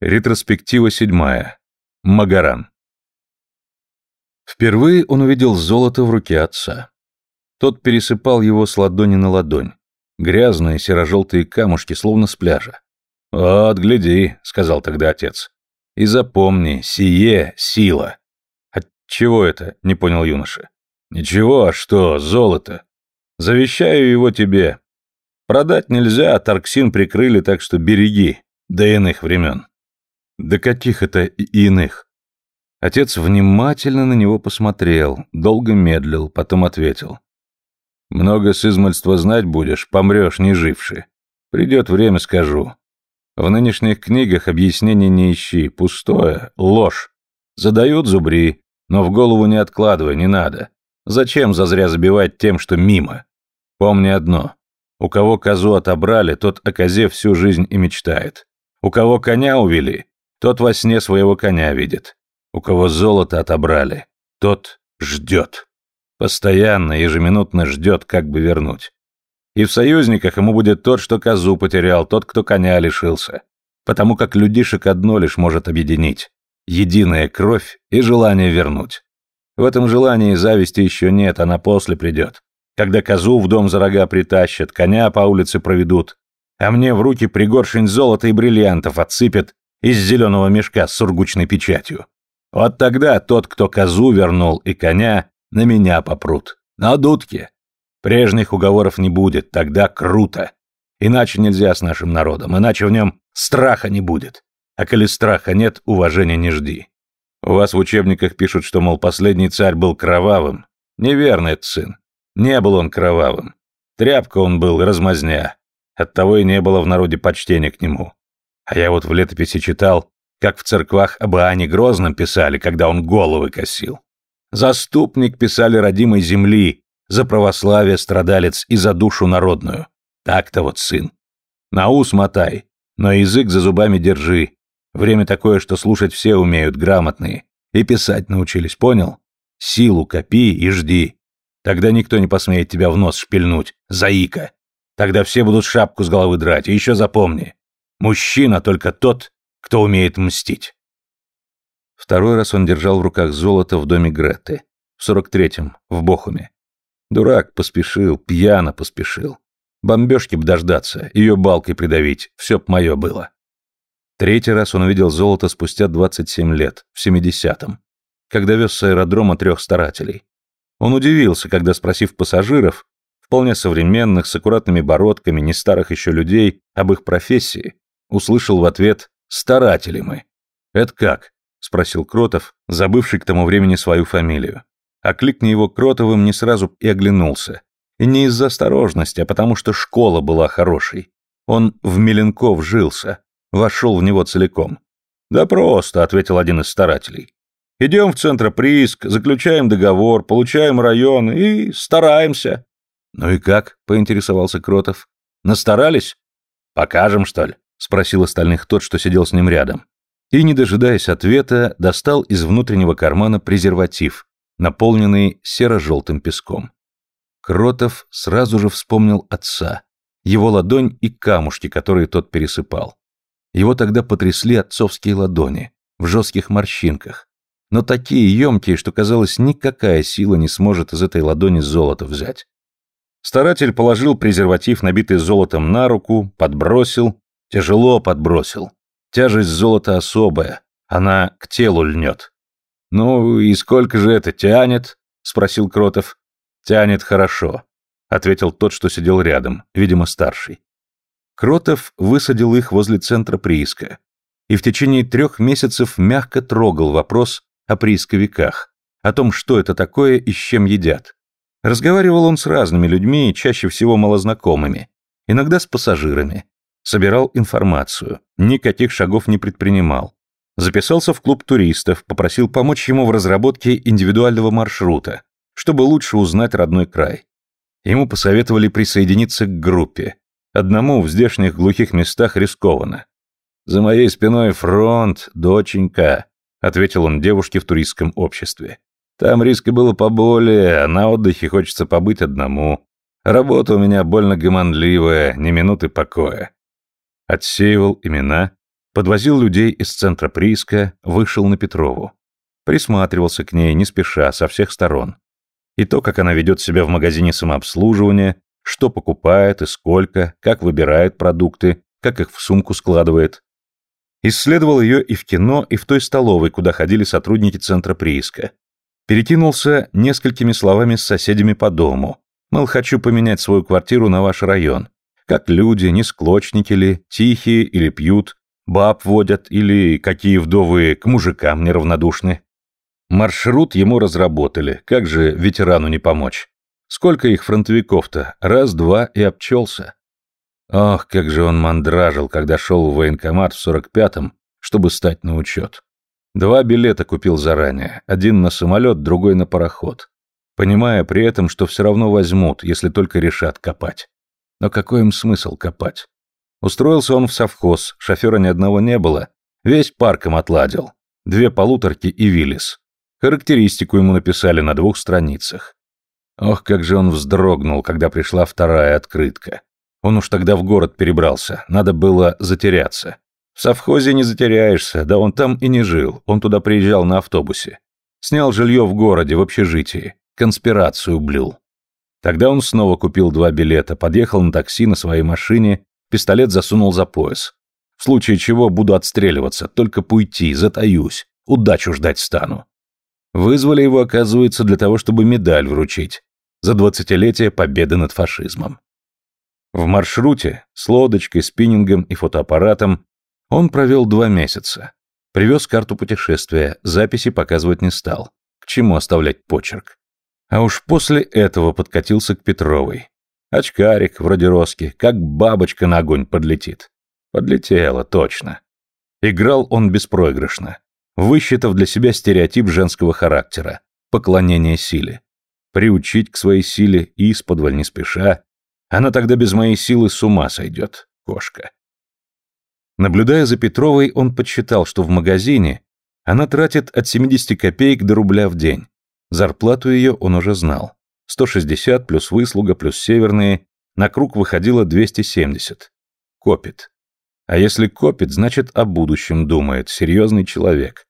Ретроспектива седьмая. Магаран. Впервые он увидел золото в руке отца. Тот пересыпал его с ладони на ладонь. Грязные серо-желтые камушки, словно с пляжа. «Вот, гляди», — сказал тогда отец. «И запомни, сие — сила». «От чего это?» — не понял юноша. «Ничего, а что, золото? Завещаю его тебе. Продать нельзя, а Тарксин прикрыли, так что береги, до иных времен». «До каких это иных?» Отец внимательно на него посмотрел, долго медлил, потом ответил. «Много с измальства знать будешь, помрешь не живши. Придет время, скажу. В нынешних книгах объяснений не ищи, пустое, ложь. Задают зубри, но в голову не откладывай, не надо. Зачем зазря забивать тем, что мимо? Помни одно. У кого козу отобрали, тот о козе всю жизнь и мечтает. У кого коня увели, тот во сне своего коня видит. У кого золото отобрали, тот ждет. Постоянно, ежеминутно ждет, как бы вернуть. И в союзниках ему будет тот, что козу потерял, тот, кто коня лишился. Потому как людишек одно лишь может объединить. Единая кровь и желание вернуть. В этом желании зависти еще нет, она после придет. Когда козу в дом за рога притащат, коня по улице проведут, а мне в руки пригоршень золота и бриллиантов отсыпят из зеленого мешка с сургучной печатью. Вот тогда тот, кто козу вернул и коня, на меня попрут. На дудке. Прежних уговоров не будет, тогда круто. Иначе нельзя с нашим народом, иначе в нем страха не будет. А коли страха нет, уважения не жди. У вас в учебниках пишут, что, мол, последний царь был кровавым. Неверно это, сын. Не был он кровавым. Тряпка он был, размазня. Оттого и не было в народе почтения к нему. А я вот в летописи читал, как в церквах об Иоанне Грозном писали, когда он головы косил. Заступник писали родимой земли, за православие страдалец и за душу народную. Так-то вот, сын. На ус мотай, но язык за зубами держи. Время такое, что слушать все умеют, грамотные. И писать научились, понял? Силу копи и жди. Тогда никто не посмеет тебя в нос шпильнуть, заика. Тогда все будут шапку с головы драть, и еще запомни. Мужчина только тот, кто умеет мстить. Второй раз он держал в руках золото в доме Греты. В сорок третьем, в Бохуме. Дурак поспешил, пьяно поспешил. Бомбежки б дождаться, ее балкой придавить, все б мое было. Третий раз он увидел золото спустя 27 лет, в 70-м, когда вез с аэродрома трех старателей. Он удивился, когда, спросив пассажиров, вполне современных, с аккуратными бородками, не старых еще людей, об их профессии, услышал в ответ «старатели мы». «Это как?» — спросил Кротов, забывший к тому времени свою фамилию. Окликни его Кротовым не сразу и оглянулся. И не из-за осторожности, а потому что школа была хорошей. Он в Меленков жился, вошел в него целиком. «Да просто», — ответил один из старателей. «Идем в Центроприиск, заключаем договор, получаем район и стараемся». «Ну и как?» — поинтересовался Кротов. «Настарались?» «Покажем, что ли?» — спросил остальных тот, что сидел с ним рядом. И, не дожидаясь ответа, достал из внутреннего кармана презерватив, наполненный серо-желтым песком. Кротов сразу же вспомнил отца, его ладонь и камушки, которые тот пересыпал. Его тогда потрясли отцовские ладони, в жестких морщинках, но такие емкие, что казалось, никакая сила не сможет из этой ладони золото взять. Старатель положил презерватив, набитый золотом, на руку, подбросил, тяжело подбросил. Тяжесть золота особая, она к телу льнет. «Ну и сколько же это тянет?» — спросил Кротов. «Тянет хорошо», — ответил тот, что сидел рядом, видимо, старший. Кротов высадил их возле центра прииска и в течение трех месяцев мягко трогал вопрос о приисковиках, о том, что это такое и с чем едят. Разговаривал он с разными людьми, чаще всего малознакомыми, иногда с пассажирами. Собирал информацию, никаких шагов не предпринимал. Записался в клуб туристов, попросил помочь ему в разработке индивидуального маршрута, чтобы лучше узнать родной край. Ему посоветовали присоединиться к группе. Одному в здешних глухих местах рискованно. «За моей спиной фронт, доченька», — ответил он девушке в туристском обществе. «Там риска было поболее, а на отдыхе хочется побыть одному. Работа у меня больно гомонливая, ни минуты покоя». Отсеивал имена, Подвозил людей из центра прииска, вышел на Петрову. Присматривался к ней, не спеша, со всех сторон. И то, как она ведет себя в магазине самообслуживания, что покупает и сколько, как выбирает продукты, как их в сумку складывает. Исследовал ее и в кино, и в той столовой, куда ходили сотрудники центра прииска. Перекинулся несколькими словами с соседями по дому. Мол, хочу поменять свою квартиру на ваш район. Как люди, не склочники ли, тихие или пьют, баб водят или какие вдовы к мужикам неравнодушны. Маршрут ему разработали, как же ветерану не помочь? Сколько их фронтовиков-то? Раз-два и обчелся. Ох, как же он мандражил, когда шел в военкомат в сорок пятом, чтобы стать на учет. Два билета купил заранее, один на самолет, другой на пароход. Понимая при этом, что все равно возьмут, если только решат копать. Но какой им смысл копать? Устроился он в совхоз, шофера ни одного не было, весь парком отладил. Две полуторки и Виллис. Характеристику ему написали на двух страницах. Ох, как же он вздрогнул, когда пришла вторая открытка. Он уж тогда в город перебрался, надо было затеряться. В совхозе не затеряешься, да он там и не жил, он туда приезжал на автобусе. Снял жилье в городе, в общежитии, конспирацию блюл. Тогда он снова купил два билета, подъехал на такси на своей машине, пистолет засунул за пояс. В случае чего буду отстреливаться, только пуйти, затаюсь, удачу ждать стану. Вызвали его, оказывается, для того, чтобы медаль вручить за двадцатилетие победы над фашизмом. В маршруте с лодочкой, спиннингом и фотоаппаратом он провел два месяца. Привез карту путешествия, записи показывать не стал. К чему оставлять почерк? А уж после этого подкатился к Петровой. Очкарик, вроде Роски, как бабочка на огонь подлетит. Подлетела, точно. Играл он беспроигрышно, высчитав для себя стереотип женского характера – поклонение силе. Приучить к своей силе и исподволь не спеша, она тогда без моей силы с ума сойдет, кошка. Наблюдая за Петровой, он подсчитал, что в магазине она тратит от 70 копеек до рубля в день. Зарплату ее он уже знал. 160 плюс выслуга плюс северные, на круг выходило 270. Копит. А если копит, значит о будущем думает, серьезный человек.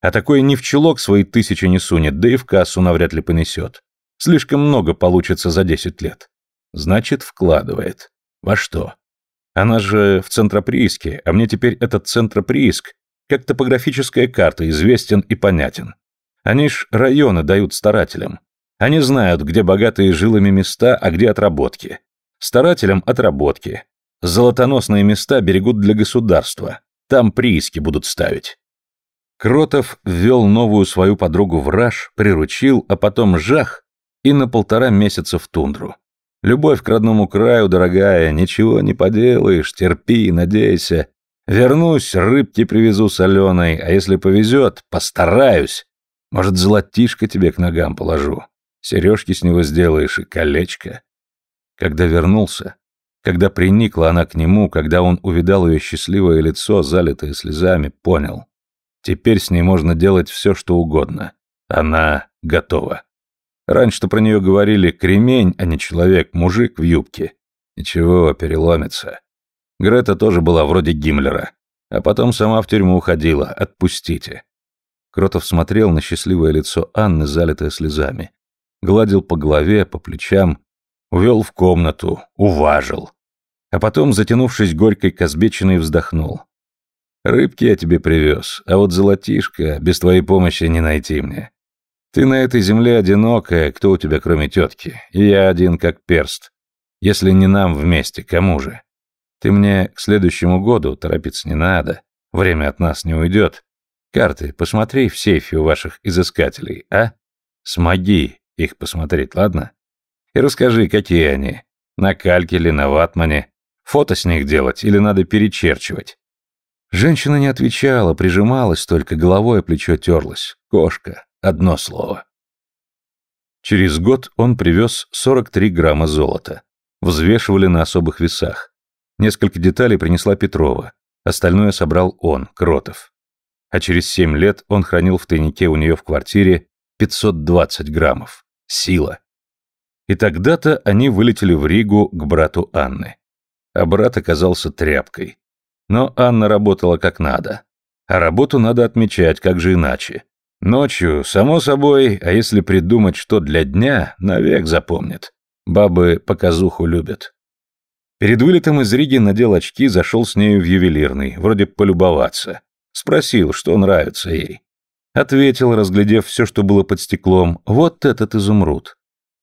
А такой ни в чулок свои тысячи не сунет, да и в кассу навряд ли понесет. Слишком много получится за 10 лет. Значит, вкладывает. Во что? Она же в Центроприиске, а мне теперь этот Центроприиск, как топографическая карта, известен и понятен. Они ж районы дают старателям. Они знают, где богатые жилыми места, а где отработки. Старателям отработки. Золотоносные места берегут для государства. Там прииски будут ставить. Кротов ввел новую свою подругу в раж, приручил, а потом жах и на полтора месяца в тундру. Любовь к родному краю, дорогая, ничего не поделаешь, терпи, надейся. Вернусь, рыбки привезу соленой, а если повезет, постараюсь. Может, золотишко тебе к ногам положу. Сережки с него сделаешь и колечко. Когда вернулся, когда приникла она к нему, когда он увидал ее счастливое лицо, залитое слезами, понял. Теперь с ней можно делать все, что угодно. Она готова. Раньше-то про нее говорили кремень, а не человек, мужик в юбке. Ничего, переломится. Грета тоже была вроде Гиммлера. А потом сама в тюрьму уходила. Отпустите. Кротов смотрел на счастливое лицо Анны, залитое слезами. Гладил по голове, по плечам. Увел в комнату, уважил. А потом, затянувшись горькой казбечиной, вздохнул. «Рыбки я тебе привез, а вот золотишко без твоей помощи не найти мне. Ты на этой земле одинокая, кто у тебя кроме тетки? И я один как перст. Если не нам вместе, кому же? Ты мне к следующему году, торопиться не надо, время от нас не уйдет. Карты посмотри в сейфе у ваших изыскателей, а? Смоги их посмотреть, ладно? И расскажи, какие они. На кальке или на ватмане. Фото с них делать или надо перечерчивать? Женщина не отвечала, прижималась только, головой о плечо терлась. Кошка. Одно слово. Через год он привез 43 грамма золота. Взвешивали на особых весах. Несколько деталей принесла Петрова. Остальное собрал он, Кротов. А через 7 лет он хранил в тайнике у нее в квартире 520 граммов. Сила. И тогда-то они вылетели в Ригу к брату Анны. А брат оказался тряпкой. Но Анна работала как надо. А работу надо отмечать, как же иначе. Ночью, само собой, а если придумать что для дня, навек запомнит. Бабы показуху любят. Перед вылетом из Риги надел очки, зашел с нею в ювелирный, вроде полюбоваться. Спросил, что нравится ей. Ответил, разглядев все, что было под стеклом, вот этот изумруд.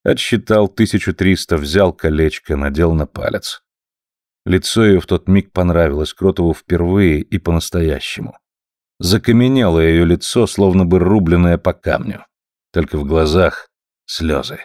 Отсчитал 1300, взял колечко, надел на палец. Лицо ее в тот миг понравилось Кротову впервые и по-настоящему. Закаменело ее лицо, словно бы рубленное по камню. Только в глазах слезы.